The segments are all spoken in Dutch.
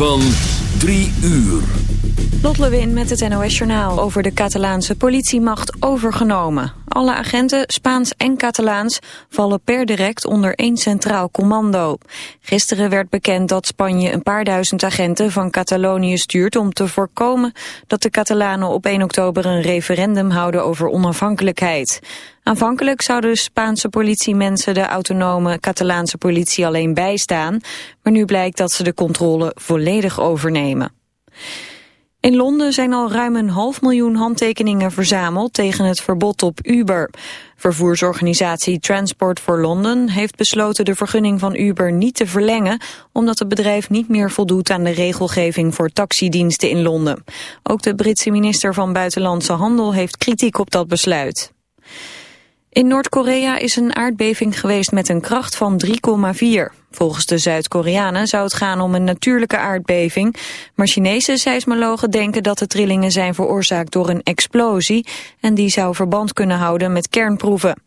Van 3 uur. Lot Lewin met het NOS Journaal over de Catalaanse politiemacht overgenomen. Alle agenten, Spaans en Catalaans, vallen per direct onder één centraal commando. Gisteren werd bekend dat Spanje een paar duizend agenten van Catalonië stuurt... om te voorkomen dat de Catalanen op 1 oktober een referendum houden over onafhankelijkheid. Aanvankelijk zouden de Spaanse politiemensen de autonome Catalaanse politie alleen bijstaan... maar nu blijkt dat ze de controle volledig overnemen. In Londen zijn al ruim een half miljoen handtekeningen verzameld tegen het verbod op Uber. Vervoersorganisatie Transport for London heeft besloten de vergunning van Uber niet te verlengen, omdat het bedrijf niet meer voldoet aan de regelgeving voor taxidiensten in Londen. Ook de Britse minister van Buitenlandse Handel heeft kritiek op dat besluit. In Noord-Korea is een aardbeving geweest met een kracht van 3,4. Volgens de Zuid-Koreanen zou het gaan om een natuurlijke aardbeving. Maar Chinese seismologen denken dat de trillingen zijn veroorzaakt door een explosie... en die zou verband kunnen houden met kernproeven.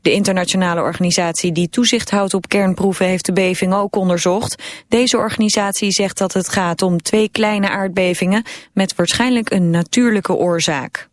De internationale organisatie die toezicht houdt op kernproeven heeft de beving ook onderzocht. Deze organisatie zegt dat het gaat om twee kleine aardbevingen met waarschijnlijk een natuurlijke oorzaak.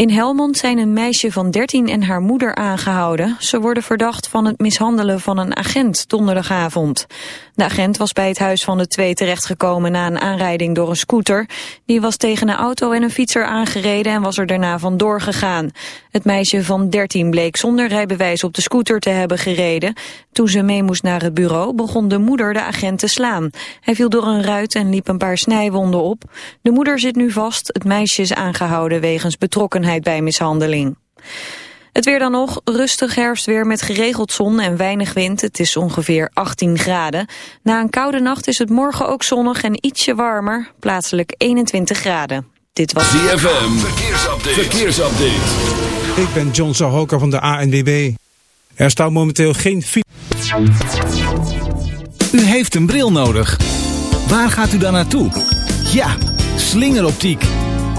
In Helmond zijn een meisje van 13 en haar moeder aangehouden. Ze worden verdacht van het mishandelen van een agent donderdagavond. De agent was bij het huis van de twee terechtgekomen na een aanrijding door een scooter. Die was tegen een auto en een fietser aangereden en was er daarna vandoor gegaan. Het meisje van 13 bleek zonder rijbewijs op de scooter te hebben gereden. Toen ze mee moest naar het bureau begon de moeder de agent te slaan. Hij viel door een ruit en liep een paar snijwonden op. De moeder zit nu vast, het meisje is aangehouden wegens betrokkenheid bij mishandeling. Het weer dan nog, rustig herfstweer met geregeld zon en weinig wind. Het is ongeveer 18 graden. Na een koude nacht is het morgen ook zonnig en ietsje warmer. Plaatselijk 21 graden. Dit was ZFM, verkeersupdate. verkeersupdate. Ik ben John Zahoka van de ANWB. Er staat momenteel geen... U heeft een bril nodig. Waar gaat u dan naartoe? Ja, slingeroptiek.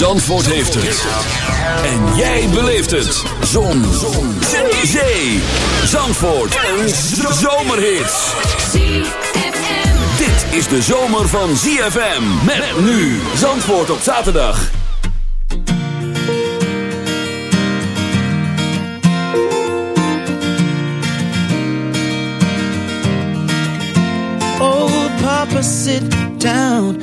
Zandvoort heeft het. En jij beleeft het. Zon. Zon. Zee. Zandvoort. Een zomerhit. Dit is de zomer van ZFM. Met nu. Zandvoort op zaterdag. Oh, Papa, sit down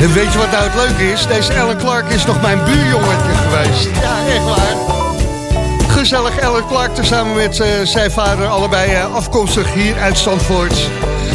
En weet je wat nou het leuke is? Deze Ellen Clark is nog mijn buurjongetje geweest. Ja, echt waar. Gezellig Ellen Clark tezamen met eh, zijn vader. Allebei eh, afkomstig hier uit Zandvoort.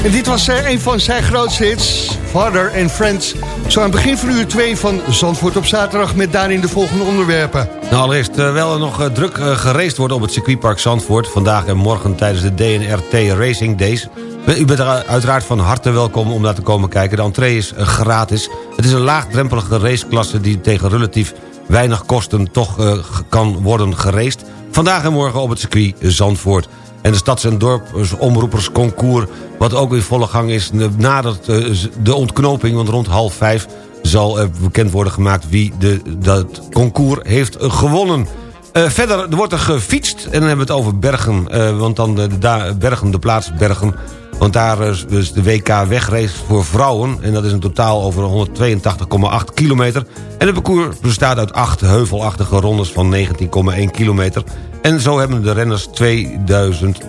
En dit was eh, een van zijn grootste hits. Father and Friends. Zo aan het begin van uur 2 van Zandvoort op zaterdag... met daarin de volgende onderwerpen. Nou, allereerst, terwijl er nog druk geraced wordt op het circuitpark Zandvoort... vandaag en morgen tijdens de DNRT Racing Days... U bent er uiteraard van harte welkom om daar te komen kijken. De entree is eh, gratis. Het is een laagdrempelige raceklasse die tegen relatief weinig kosten... toch uh, kan worden geraced. Vandaag en morgen op het circuit Zandvoort. En de Stads- en Dorpsomroepersconcours, wat ook in volle gang is... nadert de ontknoping, want rond half vijf zal bekend worden gemaakt... wie de, dat concours heeft gewonnen. Verder er wordt er gefietst en dan hebben we het over Bergen. Want dan de, de, Bergen, de plaats Bergen... Want daar is dus de WK wegrace voor vrouwen. En dat is een totaal over 182,8 kilometer. En het parcours bestaat uit acht heuvelachtige rondes van 19,1 kilometer. En zo hebben de renners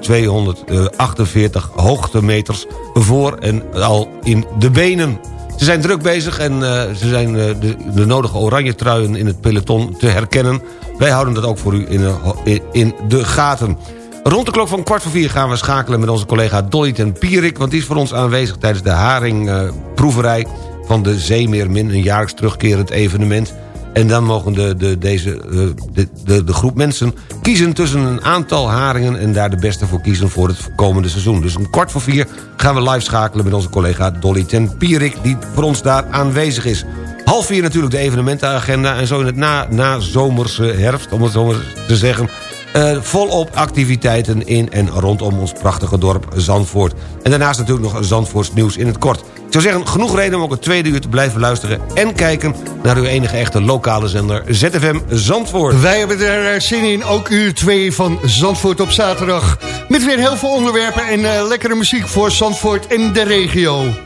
2248 hoogtemeters voor en al in de benen. Ze zijn druk bezig en uh, ze zijn uh, de, de nodige oranje truien in het peloton te herkennen. Wij houden dat ook voor u in in de gaten. Rond de klok van kwart voor vier gaan we schakelen met onze collega Dolly ten Pierik... want die is voor ons aanwezig tijdens de haringproeverij van de Zeemeermin... een jaarlijks terugkerend evenement. En dan mogen de, de, deze, de, de, de groep mensen kiezen tussen een aantal haringen... en daar de beste voor kiezen voor het komende seizoen. Dus om kwart voor vier gaan we live schakelen met onze collega Dolly ten Pierik... die voor ons daar aanwezig is. Half vier natuurlijk de evenementenagenda... en zo in het na, na zomerse herfst, om het zo maar te zeggen... Uh, volop activiteiten in en rondom ons prachtige dorp Zandvoort. En daarnaast natuurlijk nog Zandvoorts nieuws in het kort. Ik zou zeggen, genoeg reden om ook het tweede uur te blijven luisteren... en kijken naar uw enige echte lokale zender ZFM Zandvoort. Wij hebben er eh, zin in, ook uur 2 van Zandvoort op zaterdag. Met weer heel veel onderwerpen en uh, lekkere muziek voor Zandvoort en de regio.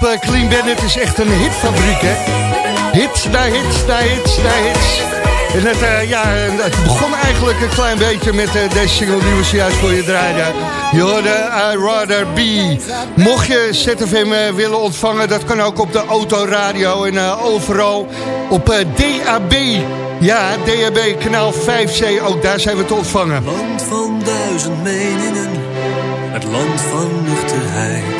Groep eh, Clean Bandit is echt een hitfabriek, hè? Hits na hits na hits na hits. En het, eh, ja, het begon eigenlijk een klein beetje met eh, deze single die we zojuist voor je draaiden. Je hoorde I Rather Be. Mocht je ZFM willen ontvangen, dat kan ook op de autoradio en overal op DAB. Ja, DAB kanaal 5C, ook daar zijn we te ontvangen. Land van duizend meningen, het land van nuchterheid.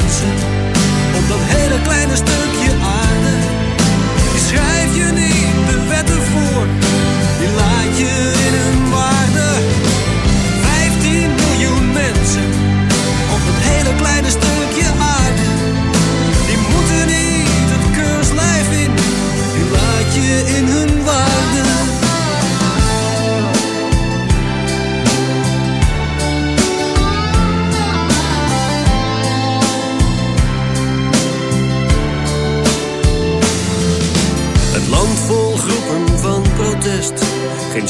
15 miljoen mensen op dat hele kleine stukje aarde. Die schrijf je niet de wetten voor, die laat je in hun waarde. 15 miljoen mensen op dat hele kleine stukje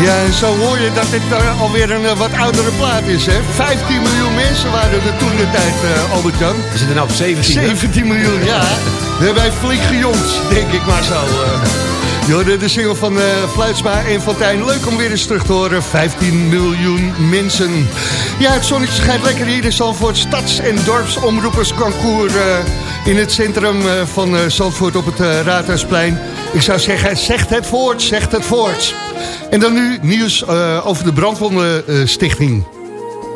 Ja, en zo hoor je dat dit eh, alweer een eh, wat oudere plaat is, hè? 15 miljoen mensen waren er toen de tijd, eh, Albert-Jan. We zitten nou op 17. hè? 17 miljoen, ja. We hebben wij flink gejongd, denk ik maar zo. hoorde de single van eh Fluitsma en Fontijn. Leuk om weer eens terug te horen. 15 miljoen mensen. Ja, het zonnetje schijnt lekker hier in Zandvoort. Stads- en dorpsomroepersconcours eh, in het centrum van Zandvoort op het Raadhuisplein. Ik zou zeggen, zegt het voort, zegt het voort. En dan nu nieuws eh, over de Brandwondenstichting.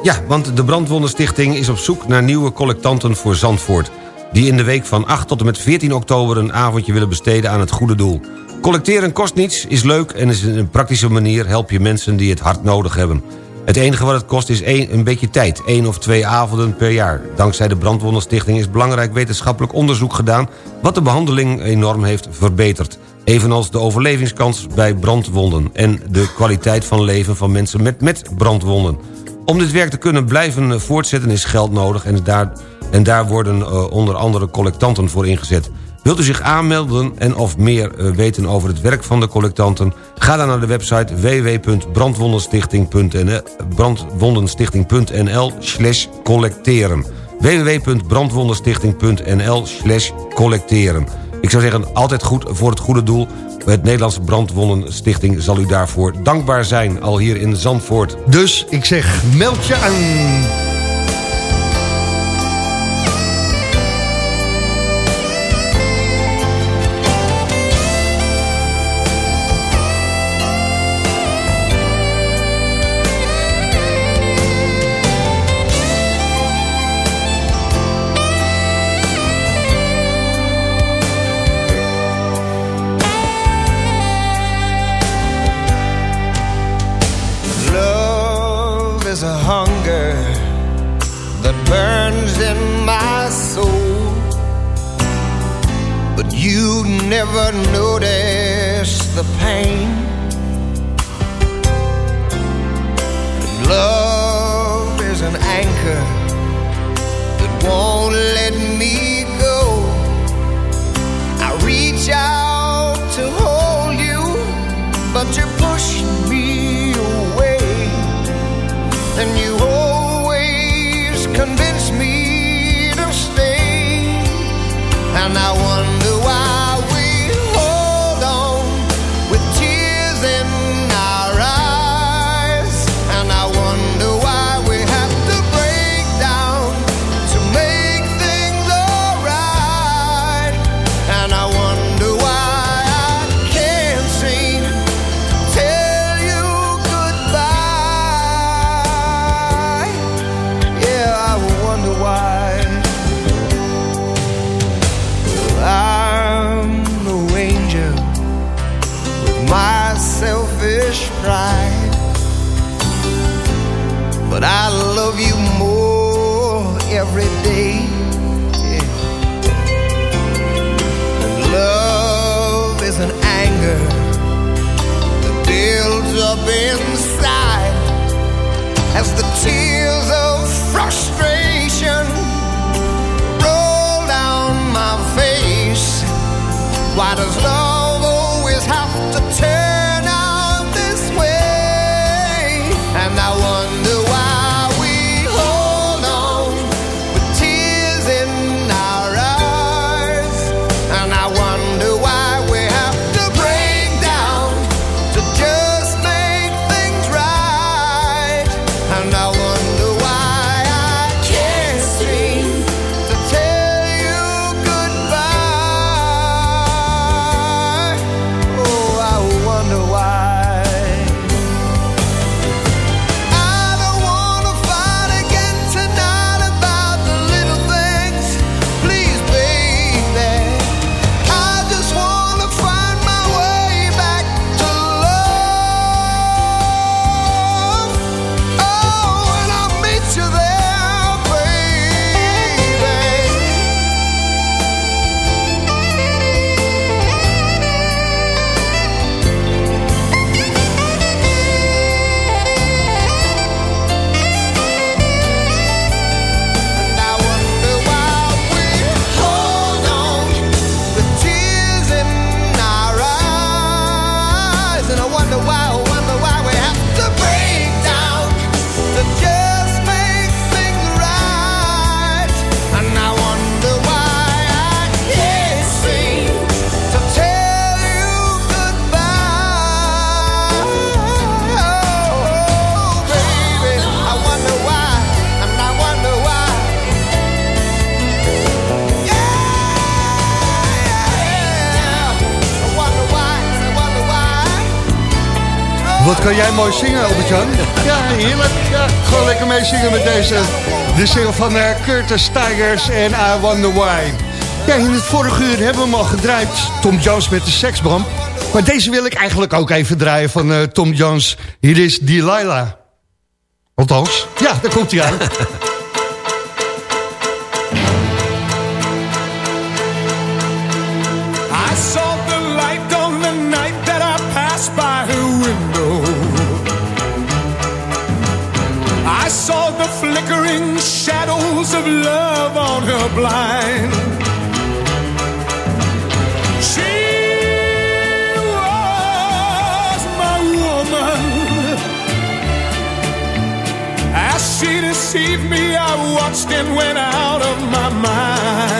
Ja, want de Brandwondenstichting is op zoek naar nieuwe collectanten voor Zandvoort... die in de week van 8 tot en met 14 oktober een avondje willen besteden aan het goede doel. Collecteren kost niets, is leuk en is een praktische manier help je mensen die het hard nodig hebben. Het enige wat het kost is één, een beetje tijd, één of twee avonden per jaar. Dankzij de Brandwondenstichting is belangrijk wetenschappelijk onderzoek gedaan... wat de behandeling enorm heeft verbeterd. Evenals de overlevingskans bij brandwonden... en de kwaliteit van leven van mensen met, met brandwonden. Om dit werk te kunnen blijven voortzetten is geld nodig... en daar, en daar worden eh, onder andere collectanten voor ingezet. Wilt u zich aanmelden en of meer eh, weten over het werk van de collectanten? Ga dan naar de website www.brandwondenstichting.nl brandwondenstichting.nl slash collecteren www.brandwondenstichting.nl slash collecteren Ik zou zeggen, altijd goed voor het goede doel. Het Nederlandse Brandwondenstichting zal u daarvoor dankbaar zijn, al hier in Zandvoort. Dus ik zeg, meld je aan. Never notice the pain. We zingen met deze. De single van uh, Curtis Tigers en I Wonder Why. Kijk, in het vorige uur hebben we hem al gedraaid. Tom Jones met de seksbram. Maar deze wil ik eigenlijk ook even draaien van eh, Tom Jones. Hier is Delilah. Althans, ja, daar komt hij aan. blind. She was my woman. As she deceived me, I watched and went out of my mind.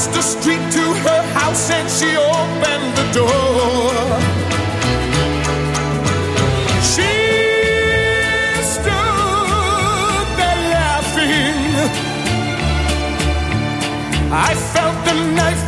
across the street to her house and she opened the door. She stood there laughing. I felt the knife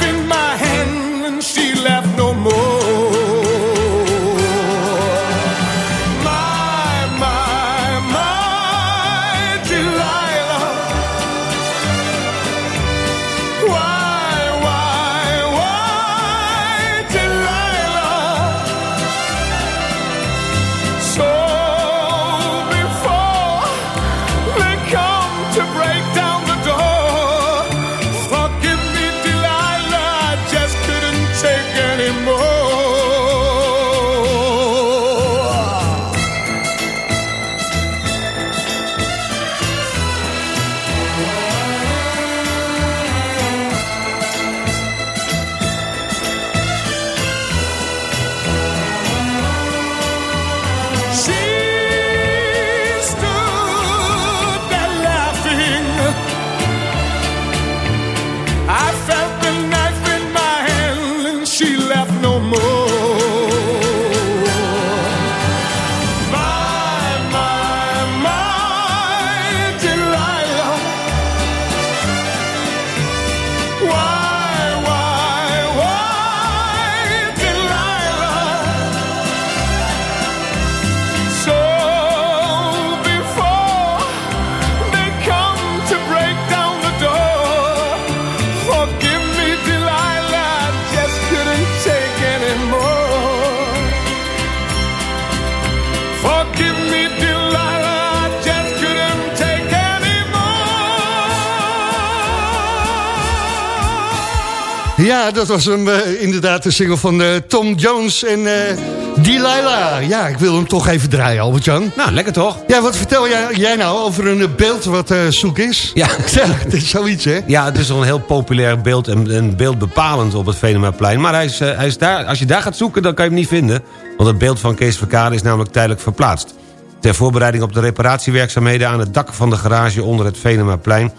dat was hem eh, inderdaad de single van eh, Tom Jones en eh Delilah. Ja, ik wil hem toch even draaien, Albert-Jan. Nou, lekker toch? Ja, wat vertel jij, jij nou over een beeld wat zoek is? Ja. het is zoiets, hè? Ja, het is een heel populair beeld en een beeld bepalend op het Venemaplein. Maar hij is, hij is daar, als je daar gaat zoeken, dan kan je hem niet vinden. Want het beeld van Kees Verkade is namelijk tijdelijk verplaatst. Ter voorbereiding op de reparatiewerkzaamheden aan het dak van de garage onder het Venemaplein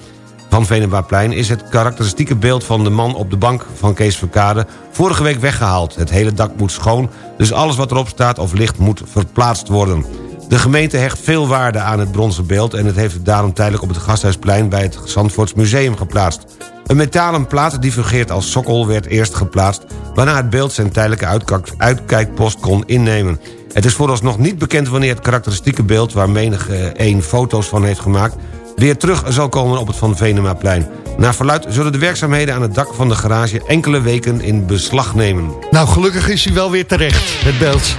van Venemaplein is het karakteristieke beeld van de man op de bank van Kees Verkade vorige week weggehaald. Het hele dak moet schoon, dus alles wat erop staat of ligt moet verplaatst worden. De gemeente hecht veel waarde aan het bronzen beeld... en het heeft het daarom tijdelijk op het Gasthuisplein bij het Zandvoorts Museum geplaatst. Een metalen plaat die fungeert als sokkel werd eerst geplaatst... waarna het beeld zijn tijdelijke uitkijk- uitkijkpost kon innemen. Het is vooralsnog niet bekend wanneer het karakteristieke beeld... waar menig één foto's van heeft gemaakt... weer terug zal komen op het Van Venemaplein. Naar verluid zullen de werkzaamheden aan het dak van de garage... enkele weken in beslag nemen. Nou, gelukkig is hij wel weer terecht, het beeld.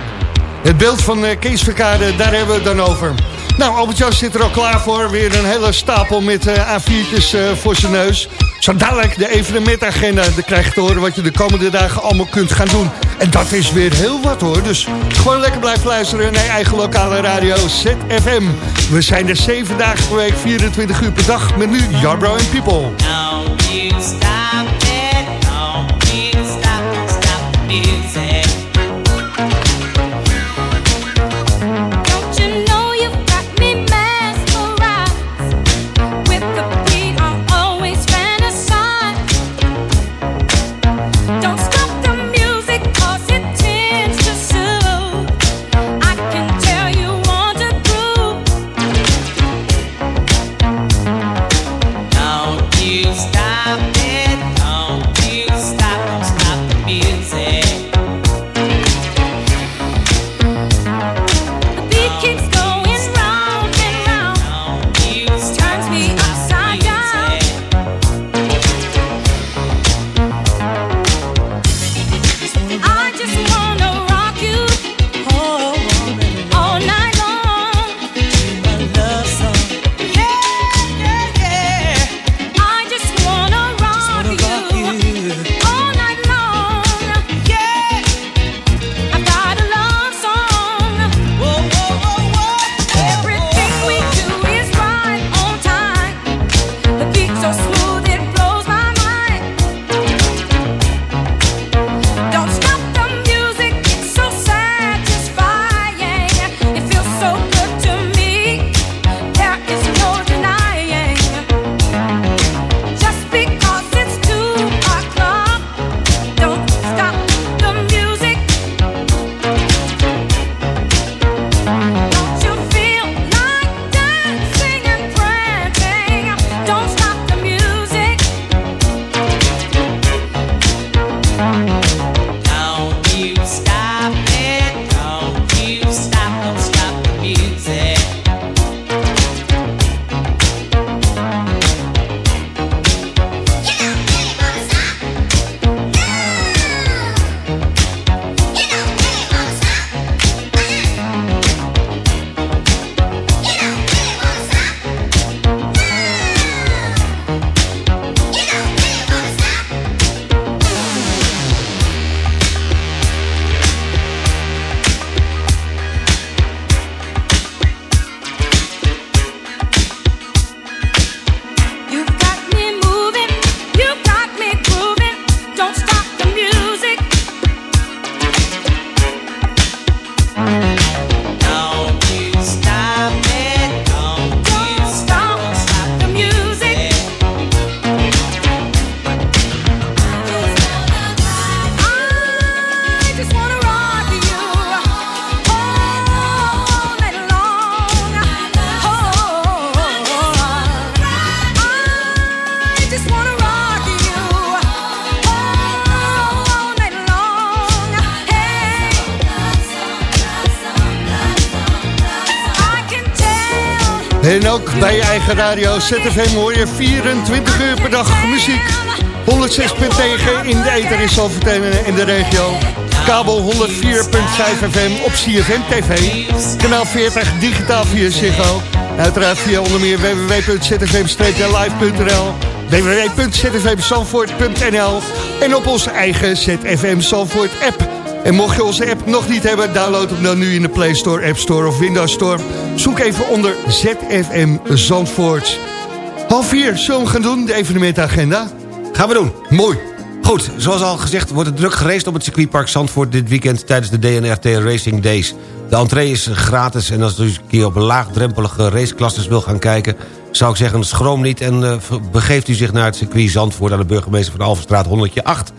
Het beeld van eh, Kees Verkade, daar hebben we het dan over. Nou, Albert-Jan zit er al klaar voor. Weer een hele stapel met eh, A4'tjes eh, voor zijn neus. Zo dadelijk de evenementagenda. Dan krijg je te horen wat je de komende dagen allemaal kunt gaan doen. En dat is weer heel wat hoor. Dus gewoon lekker blijven luisteren naar je eigen lokale radio ZFM. We zijn er zeven dagen per week, 24 uur per dag. Met nu Jarbro People. Radio ZFM hoor je 24 uur per dag muziek. 106.9 in de ether in Zalvoort en de regio. Kabel 104.5 FM op CFM TV. Kanaal 40 digitaal via Ziggo. Uiteraard via onder meer www.zfm-live.nl. www.zfmzandvoort.nl en op onze eigen ZFM Zandvoort app. En mocht je onze app nog niet hebben, download hem dan nu in de Play Store, App Store of Windows Store. Zoek even onder ZFM Zandvoort. Half vier, zullen we gaan doen, de evenementagenda? Gaan we doen. Mooi. Goed, zoals al gezegd wordt het druk gereisd op het circuitpark Zandvoort... dit weekend tijdens de DNRT Racing Days. De entree is gratis en als u een keer op laagdrempelige raceklasses wil gaan kijken... zou ik zeggen, schroom niet en eh, begeeft u zich naar het circuit Zandvoort... aan de burgemeester van Alverstraat 108...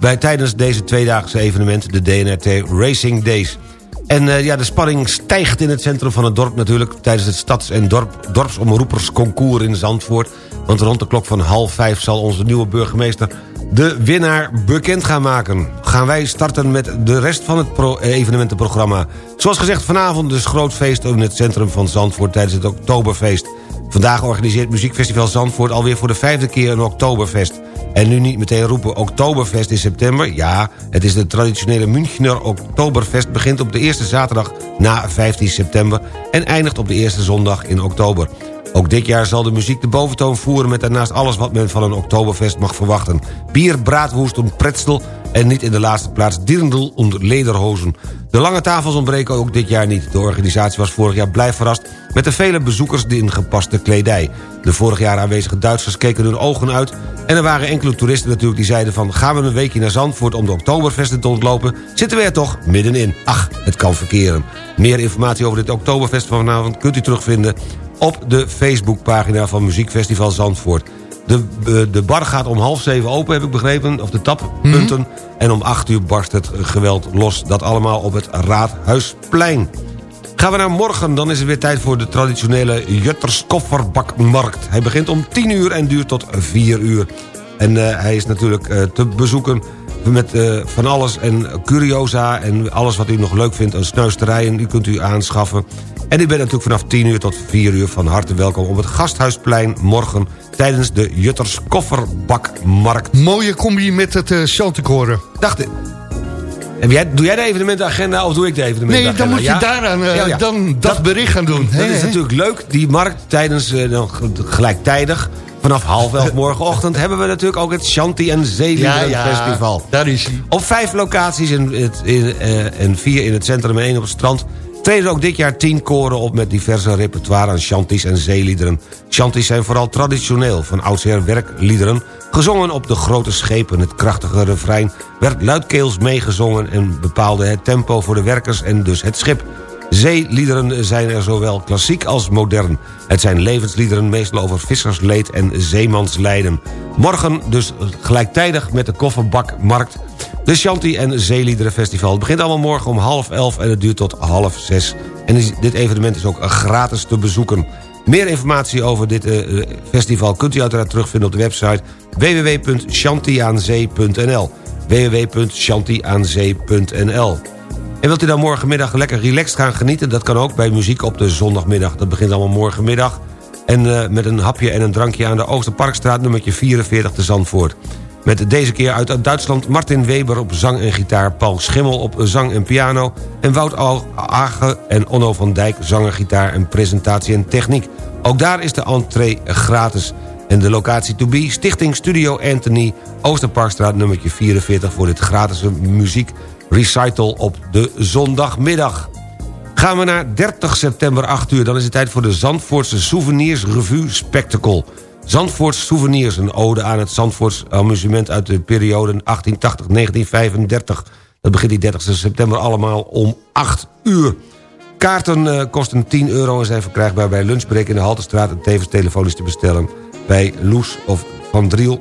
Bij, tijdens deze tweedaagse evenement, de DNRT Racing Days. En eh, ja, de spanning stijgt in het centrum van het dorp natuurlijk... tijdens het stads- en dorp, dorpsomroepersconcours in Zandvoort. Want rond de klok van half vijf zal onze nieuwe burgemeester... de winnaar bekend gaan maken. Gaan wij starten met de rest van het eh, evenementenprogramma. Zoals gezegd, vanavond dus groot feest in het centrum van Zandvoort... tijdens het Oktoberfeest. Vandaag organiseert Muziekfestival Zandvoort alweer voor de vijfde keer een Oktoberfest. En nu niet meteen roepen Oktoberfest in september. Ja, het is de traditionele Münchner Oktoberfest... begint op de eerste zaterdag na 15 september... en eindigt op de eerste zondag in oktober. Ook dit jaar zal de muziek de boventoon voeren... met daarnaast alles wat men van een Oktoberfest mag verwachten. Bier, braadwoest en pretzel... en niet in de laatste plaats dirndl en lederhozen. De lange tafels ontbreken ook dit jaar niet. De organisatie was vorig jaar blij verrast... met de vele bezoekers in gepaste kledij. De vorig jaar aanwezige Duitsers keken hun ogen uit... en er waren enkele toeristen natuurlijk die zeiden van... gaan we een weekje naar Zandvoort om de Oktoberfesten te ontlopen... zitten we er toch middenin. Ach, het kan verkeren. Meer informatie over dit Oktoberfest van vanavond kunt u terugvinden op de Facebookpagina van Muziekfestival Zandvoort. De, eh, de bar gaat om half zeven open, heb ik begrepen, of de tappunten. En om acht uur barst het geweld los. Dat allemaal op het Raadhuisplein. Gaan we naar morgen, dan is het weer tijd voor de traditionele Jutters kofferbakmarkt. Hij begint om 10 uur en duurt tot 4 uur. En eh, hij is natuurlijk eh, te bezoeken met eh, van alles en curiosa en alles wat u nog leuk vindt. Een snuisterijen, die kunt u aanschaffen. En u bent natuurlijk vanaf 10 uur tot 4 uur van harte welkom... op het Gasthuisplein morgen tijdens de Jutters Kofferbakmarkt. Mooie combi met het uh, Chanticoren. Dacht ik. Heb jij, doe jij de evenementenagenda of doe ik de Nee, evenementenagenda? dan moet je Ja? daaraan eh, Ja, ja. dan dat, bericht gaan doen. Dat is natuurlijk leuk, die markt tijdens, dan g- gelijktijdig... vanaf half elf morgenochtend hebben we natuurlijk ook het Shanti en ja, Festival. daar is hij. Op vijf locaties in in, en vier in het centrum en één op het strand... treden ook dit jaar tien koren op met diverse repertoire aan shanties en zeeliederen. Shanties zijn vooral traditioneel, van oudsher werkliederen... gezongen op de grote schepen. Het krachtige refrein werd luidkeels meegezongen... en bepaalde het tempo voor de werkers en dus het schip. Zeeliederen zijn er zowel klassiek als modern. Het zijn levensliederen meestal over vissersleed en zeemanslijden. Morgen dus gelijktijdig met de kofferbakmarkt... de Shanti en Zeeliederen Festival. Begint allemaal morgen om half elf en het duurt tot half zes. En dit evenement is ook gratis te bezoeken. Meer informatie over dit eh, festival kunt u uiteraard terugvinden op de website www.shantiaanzee.nl www.shantiaanzee.nl en wilt u dan morgenmiddag lekker relaxed gaan genieten? Dat kan ook bij muziek op de zondagmiddag. Dat begint allemaal morgenmiddag. En eh, met een hapje en een drankje aan de Oosterparkstraat nummertje 44 te Zandvoort. Met deze keer uit Duitsland Martin Weber op zang en gitaar... Paul Schimmel op zang en piano... en Wout Age en Onno van Dijk zanger, gitaar en presentatie en techniek. Ook daar is de entree gratis. En de locatie to be, Stichting Studio Anthony... Oosterparkstraat nummertje 44 voor dit gratis muziek recital op de zondagmiddag. Gaan we naar 30 september 8 uur... dan is het tijd voor de Zandvoortse Souvenirs Revue Spectacle. Zandvoorts Souvenirs, een ode aan het Zandvoorts amusement... uit de periode 1880-1935. Dat begint die 30 september allemaal om 8 uur. Kaarten eh, kosten 10 euro en zijn verkrijgbaar bij Lunchbreak in de Haltestraat... en tevens telefonisch te bestellen bij Loes of Van Driel...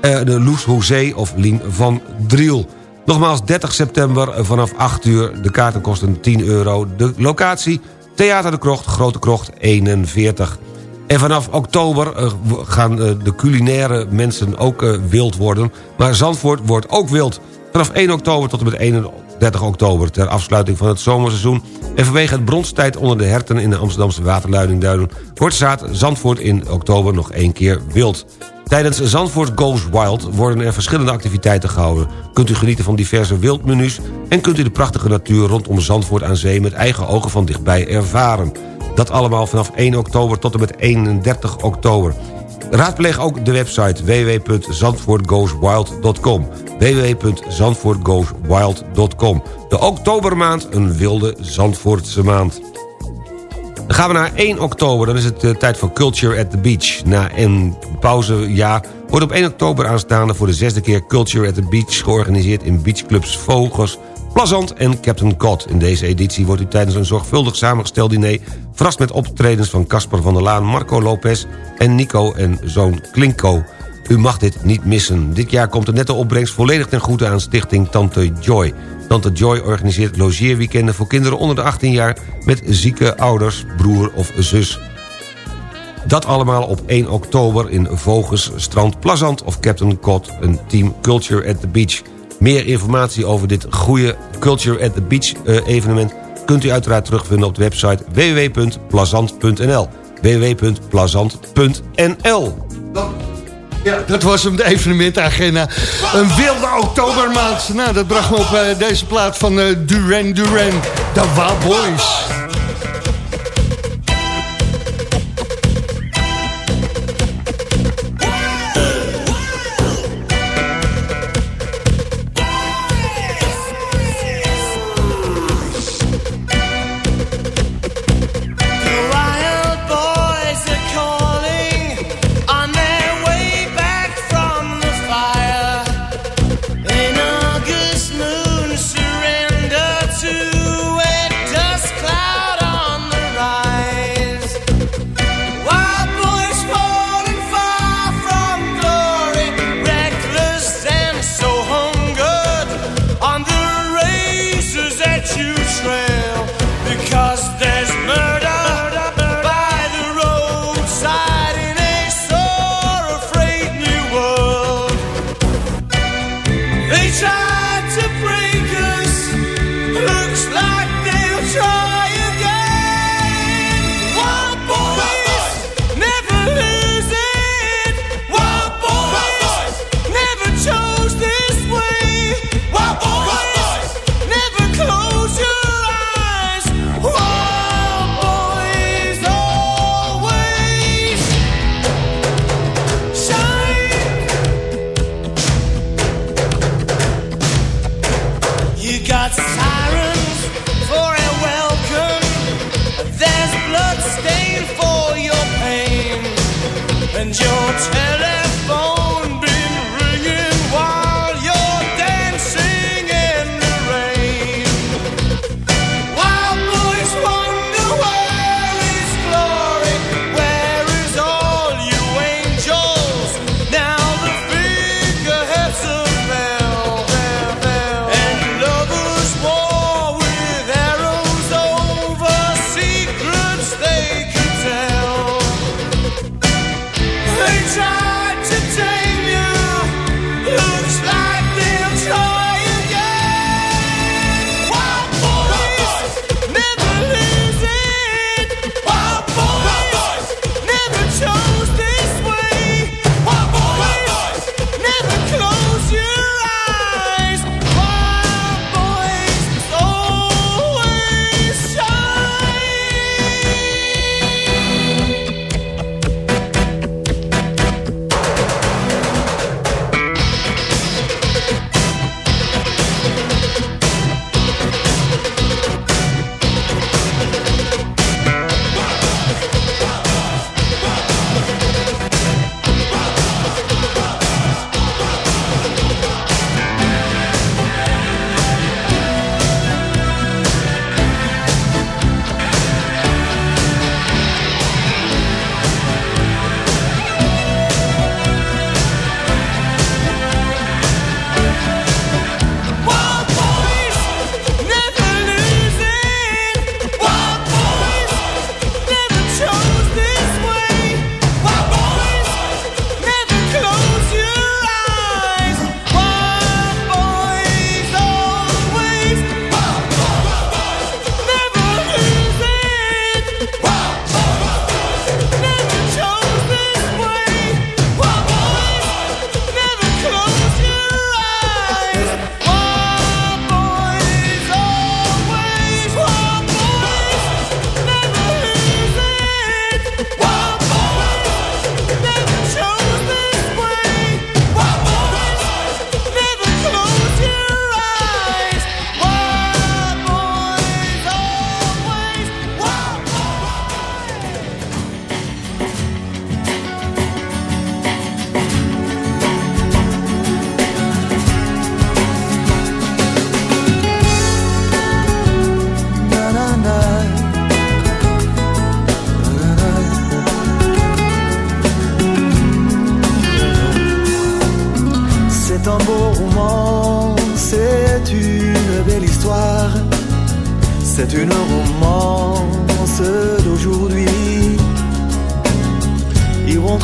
eh, de Loes Hoezee of Lien van Driel. Nogmaals, 30 september eh, vanaf 8 uur. De kaarten kosten 10 euro. De locatie, Theater de Krocht, Grote Krocht 41. En vanaf oktober eh, gaan eh, de culinaire mensen ook eh, wild worden. Maar Zandvoort wordt ook wild. Vanaf 1 oktober tot en met 31 oktober... ter afsluiting van het zomerseizoen... en vanwege het bronstijd onder de herten... in de Amsterdamse waterleidingduinen... wordt Zandvoort in oktober nog één keer wild. Tijdens Zandvoort Goes Wild worden er verschillende activiteiten gehouden. Kunt u genieten van diverse wildmenu's... en kunt u de prachtige natuur rondom Zandvoort aan zee... met eigen ogen van dichtbij ervaren. Dat allemaal vanaf 1 oktober tot en met 31 oktober. Raadpleeg ook de website www.zandvoortgoeswild.com www.zandvoortgoeswild.com De oktobermaand, een wilde Zandvoortse maand. Dan gaan we naar 1 oktober, dan is het eh, tijd voor Culture at the Beach. Na een pauzejaar wordt op 1 oktober aanstaande... voor de zesde keer Culture at the Beach georganiseerd... in beachclubs Vogels, Plazant en Captain Cod. In deze editie wordt u tijdens een zorgvuldig samengesteld diner... verrast met optredens van Casper van der Laan, Marco Lopez... en Nico en zoon Klinko. U mag dit niet missen. Dit jaar komt de nette opbrengst volledig ten goede aan stichting Tante Joy. Tante Joy organiseert logeerweekenden voor kinderen onder de 18 jaar... met zieke ouders, broer of zus. Dat allemaal op 1 oktober in Voges, Strand Plazant of Captain Cod... een team Culture at the Beach. Meer informatie over dit goede Culture at the Beach eh, evenement... kunt u uiteraard terugvinden op de website www.plazant.nl www.plazant.nl Ja, dat was hem, de evenementagenda. Een wilde oktobermaand. Nou, dat bracht me op eh, deze plaat van eh, Duran Duran. De Wild Boys.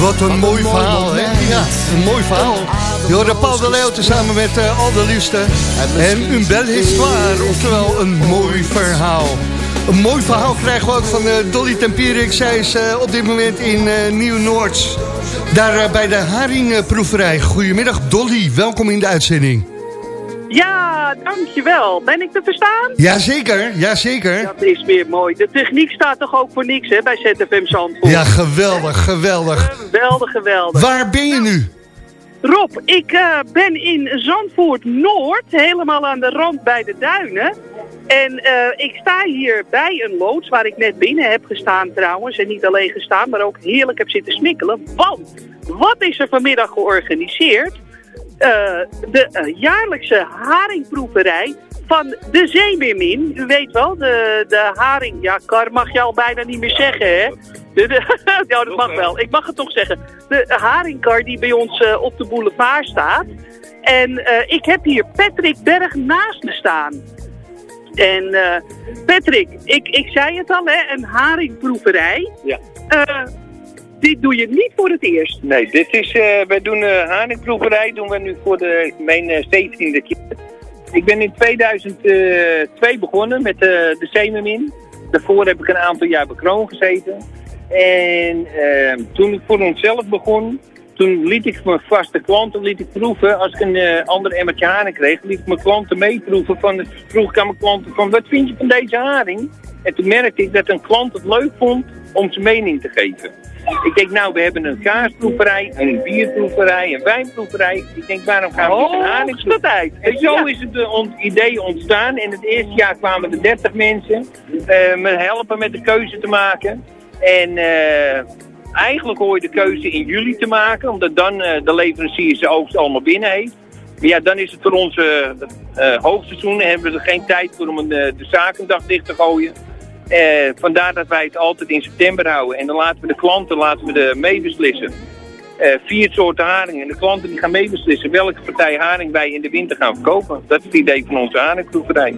Wat een mooi verhaal, hè? Ja, een mooi verhaal. Je hoorde Paul de Leeuw tezamen met uh, Al de Liefste. En een belle histoire, oftewel een mooi verhaal. Een mooi verhaal krijgen we ook van uh, Dolly Tempierik. Zij is uh, op dit moment in Nieuw-Noord. Daar bij de Haringproeverij. Goedemiddag Dolly, welkom in de uitzending. Ja, dankjewel. Ben ik te verstaan? Jazeker, jazeker. Dat is weer mooi. De techniek staat toch ook voor niks hè, bij ZFM Zandvoort? Ja, geweldig, geweldig. Geweldig, geweldig. Waar ben je nu? Rob, ik uh, ben in Zandvoort Noord, helemaal aan de rand bij de duinen. En uh, ik sta hier bij een loods waar ik net binnen heb gestaan trouwens. En niet alleen gestaan, maar ook heerlijk heb zitten smikkelen. Want, wat is er vanmiddag georganiseerd? Uh, de jaarlijkse haringproeverij van de Zeemeermin. U weet wel, de, de haring. Ja, kar mag je al bijna niet meer zeggen, hè? De, de, ja, dat mag wel. Ik mag het toch zeggen. De haringkar die bij ons uh, op de boulevard staat. En uh, ik heb hier Patrick Berg naast me staan. En uh, Patrick, ik, ik zei het al, hè, een haringproeverij. Ja. Dit doe je niet voor het eerst. Nee, dit is, wij doen haringproeverij, doen we nu voor de, mijn 17e keer. Ik ben in 2002 begonnen met de, Zeemermin. Daarvoor heb ik een aantal jaar bij Kroon gezeten. En uh, toen ik voor onszelf begon, toen liet ik mijn vaste klanten liet ik proeven. Als ik een eh, ander emmertje haring kreeg, liet ik mijn klanten meeproeven. Van, vroeg ik aan mijn klanten van, wat vind je van deze haring? En toen merkte ik dat een klant het leuk vond om zijn mening te geven. Ik denk, nou, we hebben een kaasproeverij, een bierproeverij, een wijnproeverij. Ik denk, waarom gaan we niet een haringproeverij? En zo is het ont- idee ontstaan. En het eerste jaar kwamen er 30 mensen eh, me helpen met de keuze te maken. En eh, eigenlijk hoor je de keuze in juli te maken, omdat dan eh, de leverancier zijn oogst allemaal binnen heeft. Maar ja, dan is het voor ons eh, eh, hoogseizoen en hebben we er geen tijd voor om een, de zakendag dicht te gooien. Vandaar dat wij het altijd in september houden. En dan laten we de klanten laten we de meebeslissen. Eh, vier soorten haringen. En de klanten die gaan meebeslissen welke partij haring wij in de winter gaan verkopen. Dat is het idee van onze haringproeverij.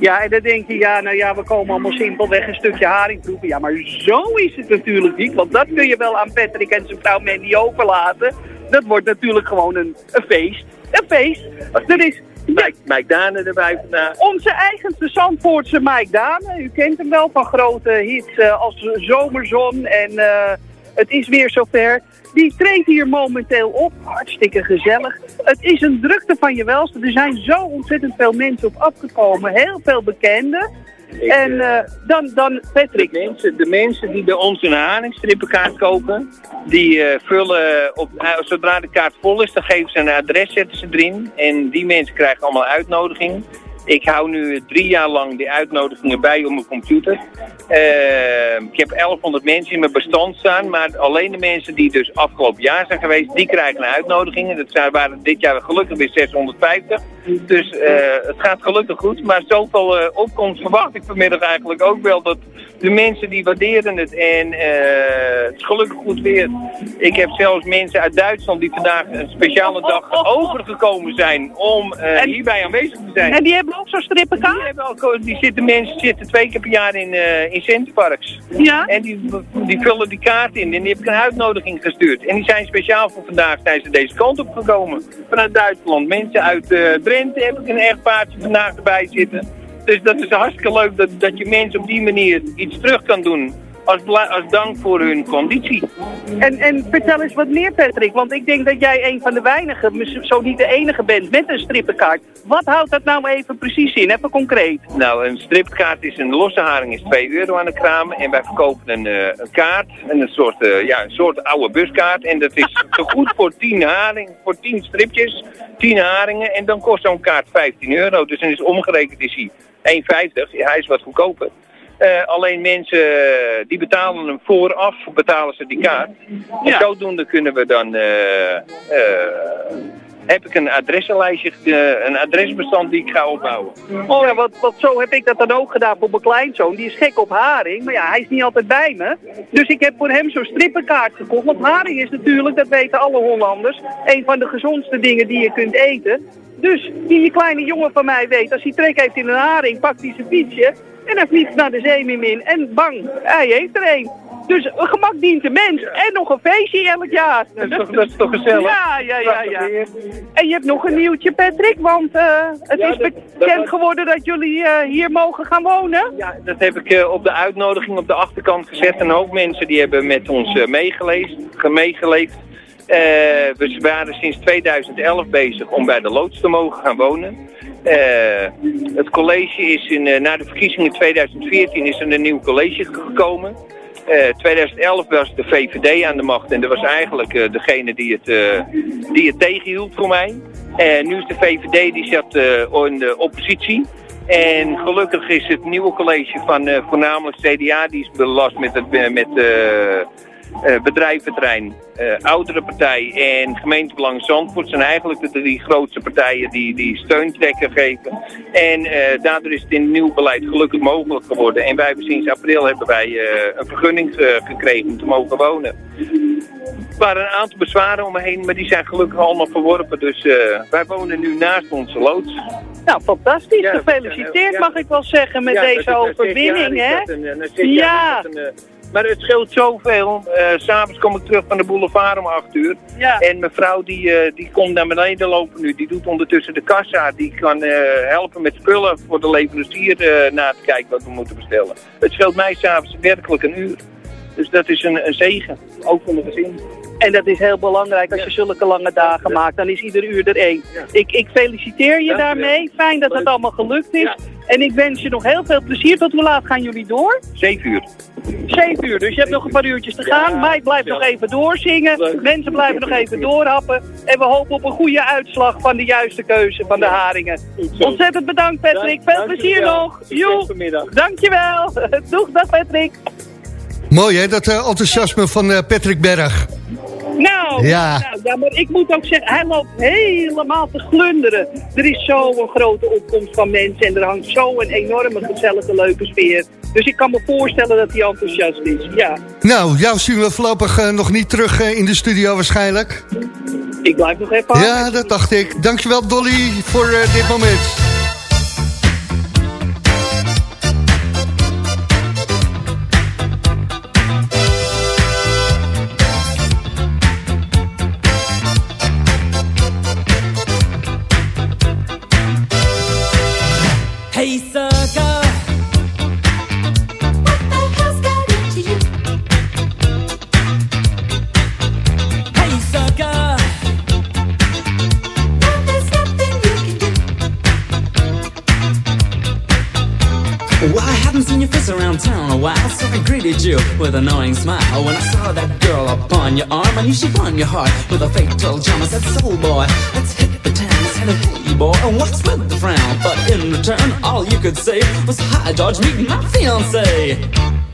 Ja, en dan denk je, ja, nou ja, we komen allemaal simpelweg een stukje haring proeven. Ja, maar zo is het natuurlijk niet, want dat kun je wel aan Patrick en zijn vrouw Mandy overlaten. Dat wordt natuurlijk gewoon een, een feest. Een feest. Er is Mike, Mike Dane erbij vandaag. onze eigenste Zandvoortse Mike Dane. U kent hem wel van grote hits eh, als Zomerzon en eh, Het is weer zover. Die treedt hier momenteel op. Hartstikke gezellig. Het is een drukte van je welste. Er zijn zo ontzettend veel mensen op afgekomen. Heel veel bekenden. Ik, en eh, eh, dan, dan Patrick. De mensen, de mensen die bij ons een haringstrippenkaart kopen, die eh, vullen op, eh, zodra de kaart vol is, dan geven ze een adres, zetten ze erin. En die mensen krijgen allemaal uitnodiging. Ik hou nu drie jaar lang die uitnodigingen bij op mijn computer. Eh, ik heb 1100 mensen in mijn bestand staan, maar alleen de mensen die dus afgelopen jaar zijn geweest, die krijgen een uitnodiging. En dat zijn, waren dit jaar gelukkig weer 650. Dus eh, het gaat gelukkig goed, maar zoveel eh, opkomst verwacht ik vanmiddag eigenlijk ook wel dat de mensen die waarderen het en het is gelukkig goed weer. Ik heb zelfs mensen uit Duitsland die vandaag een speciale dag overgekomen zijn om hierbij aanwezig te zijn. En die hebben ook zo'n strippenkaart? Die, hebben ook, die zitten mensen zitten twee keer per jaar in, eh in Centerparks. Ja? En die, die vullen die kaart in en die heb ik een uitnodiging gestuurd. En die zijn speciaal voor vandaag zijn ze deze kant op gekomen. Vanuit Duitsland. Mensen uit eh, Drenthe heb ik een echtpaardje vandaag erbij zitten. Dus dat is hartstikke leuk dat, dat je mensen op die manier iets terug kan doen. Als, als dank voor hun conditie. En, en vertel eens wat meer, Patrick. Want ik denk dat jij een van de weinigen, zo niet de enige bent, met een strippenkaart. Wat houdt dat nou even precies in? Even concreet. Nou, een stripkaart is een losse haring is 2 euro aan de kraam. En wij verkopen een, eh, een kaart, een soort, eh, ja, een soort oude buskaart. En dat is te goed voor 10 haring, voor 10 stripjes, 10 haringen. En dan kost zo'n kaart 15 euro. Dus dan is omgerekend is hij 1,50. Ja, hij is wat goedkoper. Eh, alleen mensen eh, die betalen hem vooraf, betalen ze die kaart. En zodoende kunnen we dan, eh, heb ik een adressenlijstje, een adresbestand die ik ga opbouwen. Oh ja, wat, wat zo heb ik dat dan ook gedaan voor mijn kleinzoon. Die is gek op haring, maar ja, hij is niet altijd bij me. Dus ik heb voor hem zo'n strippenkaart gekocht. Want haring is natuurlijk, dat weten alle Hollanders, een van de gezondste dingen die je kunt eten. Dus die kleine jongen van mij weet, als hij trek heeft in een haring, pakt hij zijn fietsje en hij vliegt naar de zeemeermin en bang, hij heeft er een. Dus een gemak dient de mens en nog een feestje elk jaar. Dat is toch, dat is toch gezellig? Ja, ja, ja, ja. En je hebt nog een nieuwtje, Patrick, want eh, het Ja, is bekend dat- geworden dat jullie eh, hier mogen gaan wonen. Ja, dat heb ik eh, op de uitnodiging op de achterkant gezet. En ook mensen die hebben met ons meegeleefd. ge- meegeleefd. Eh, we waren sinds 2011 bezig om bij de loods te mogen gaan wonen. Eh, het college is in, eh, na de verkiezingen 2014 is er een nieuw college gekomen. Eh 2011 was de VVD aan de macht en dat was eigenlijk degene die het, die het tegenhield voor mij. Nu is de VVD die zat in de oppositie. En gelukkig is het nieuwe college van voornamelijk CDA, die is belast met het met, eh, bedrijventerrein, eh, oudere partij en gemeentebelang Zandvoort zijn eigenlijk de drie grootste partijen die, die steuntrekken geven. En eh, daardoor is het in het nieuw beleid gelukkig mogelijk geworden. En wij hebben sinds april hebben wij een vergunning gekregen om te mogen wonen. Er waren een aantal bezwaren om me heen, maar die zijn gelukkig allemaal verworpen. Dus wij wonen nu naast onze loods. Nou, fantastisch. Ja, Gefeliciteerd, ja. mag ik wel zeggen, met Ja, deze overwinning, hè? Ja. Maar het scheelt zoveel. S S'avonds kom ik terug van de boulevard om 8 uur. Ja. En mijn vrouw die, eh, die komt naar beneden lopen nu. Die doet ondertussen de kassa. Die kan eh, helpen met spullen voor de leverancier na te kijken wat we moeten bestellen. Het scheelt mij s'avonds werkelijk een uur. Dus dat is een, een zegen. Ook voor mijn gezin. En dat is heel belangrijk als je zulke lange dagen maakt. Dan is ieder uur er één. Ik, ik feliciteer je daarmee. Fijn dat het allemaal gelukt is. En ik wens je nog heel veel plezier. Tot hoe laat gaan jullie door? Zeven uur. Zeven uur, dus je hebt nog een paar uurtjes te gaan. Mike blijft nog even doorzingen. Mensen blijven nog even doorhappen. En we hopen op een goede uitslag van de juiste keuze van de haringen. Ontzettend bedankt Patrick. Veel plezier nog. Joe. Dankjewel. Doeg, dag Patrick. Mooi hè, dat eh, enthousiasme van eh, Patrick Berg. Nou, Ja. nou, ja, maar ik moet ook zeggen, hij loopt helemaal te glunderen. Er is zo'n grote opkomst van mensen en er hangt zo'n enorme gezellige leuke sfeer. Dus ik kan me voorstellen dat hij enthousiast is, ja. Nou, jou zien we voorlopig eh, nog niet terug eh, in de studio waarschijnlijk. Ik blijf nog even Ja, dat dacht ik. Dankjewel Dolly voor eh, dit moment. Hey, sucker. What the hell's got into you? Hey, sucker. Well, I haven't seen your face around town a while, so I greeted you with a knowing smile. When I saw that girl upon your arm, I knew she won your heart with a fatal charm. I said, soul boy, let's hit the town. I said, hey boy, and what's with the frown? But in return, all you could say was, hi George, meet my fiance.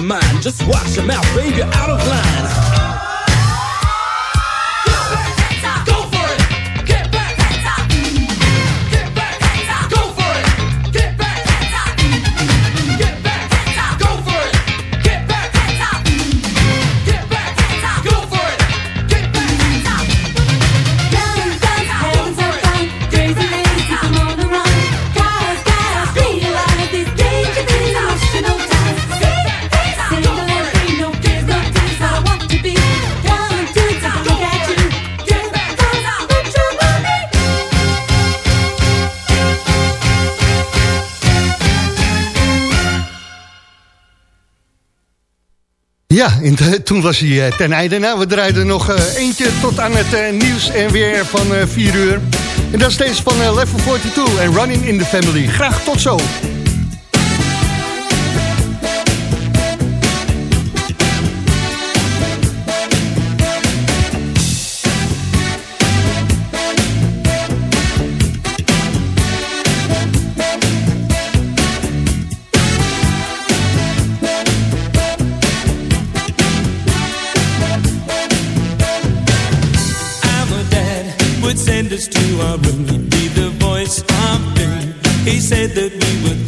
the mind. Just watch your mouth, baby, out of line. Toen was hij eh, ten einde. Nou, we draaiden nog eh, eentje tot aan het eh, nieuws en weer van eh 4 uur. En dat is deze van Level 42 en Running in the Family. Graag tot zo. you are willing, be the voice of faith. He said that we would.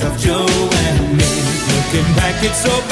of Joe and me. Looking back, it's so.